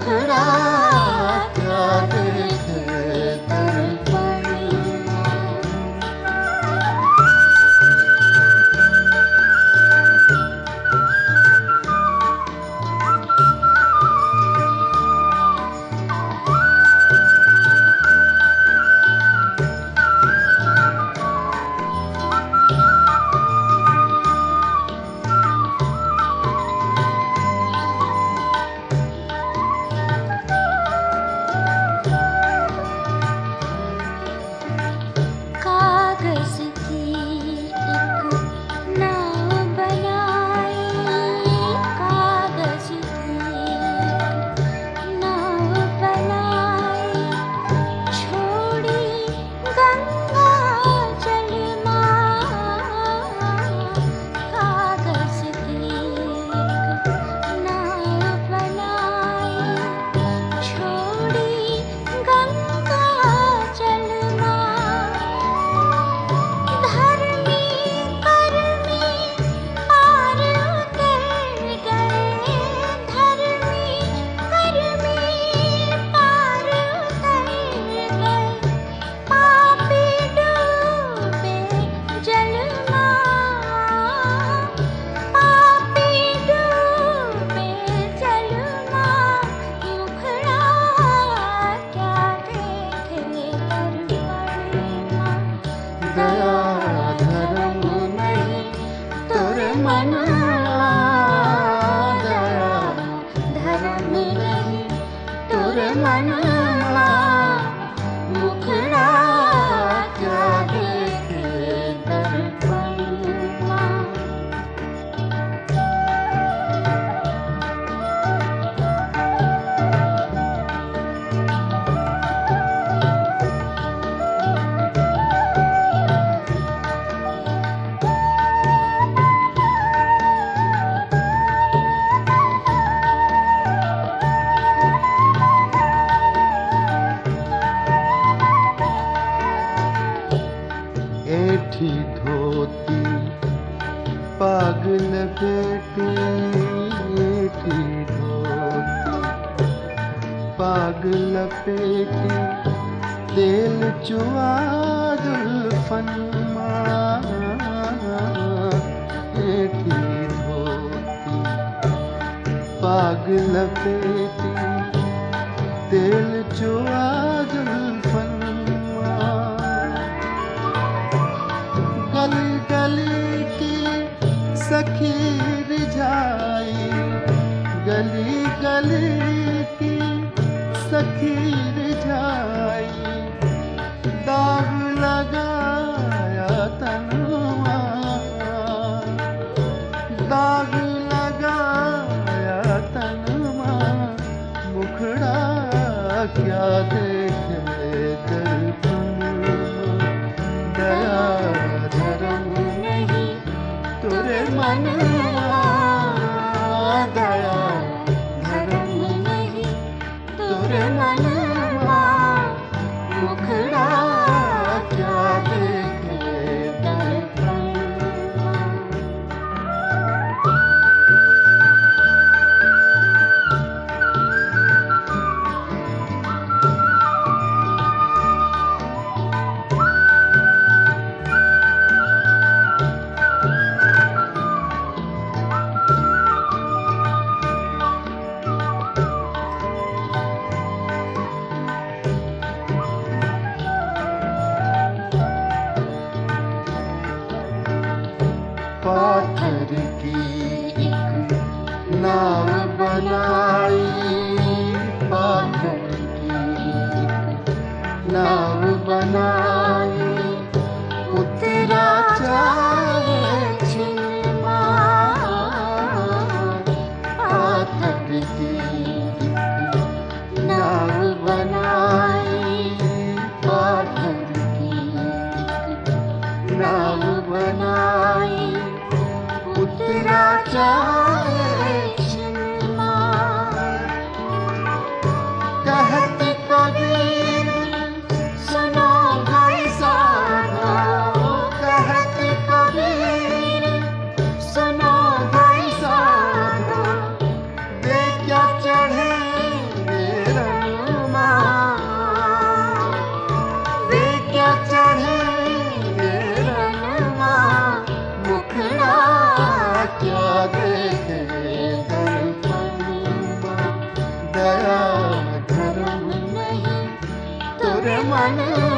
मुखड़ा क्या तुरे मनवा पागल बेटी ऐठी धोती पागल पेटी तेल चुआ जुल्फन ऐठी धोती पागल पेटी तेल चुआ जुल्फन गली गली सखी रिझाई गली गली की सखी रिझाई दाग लगाया तनुआ, दाग लगाया तनुआ, मुखड़ा क्या देखे दर्पण दया दया धर्म की नाव बनाई पाथर की। नाव बनाई उतरा छिलमा पाथर की। बनाई पाथर की। बनाई उतरा क्या छिनमा மன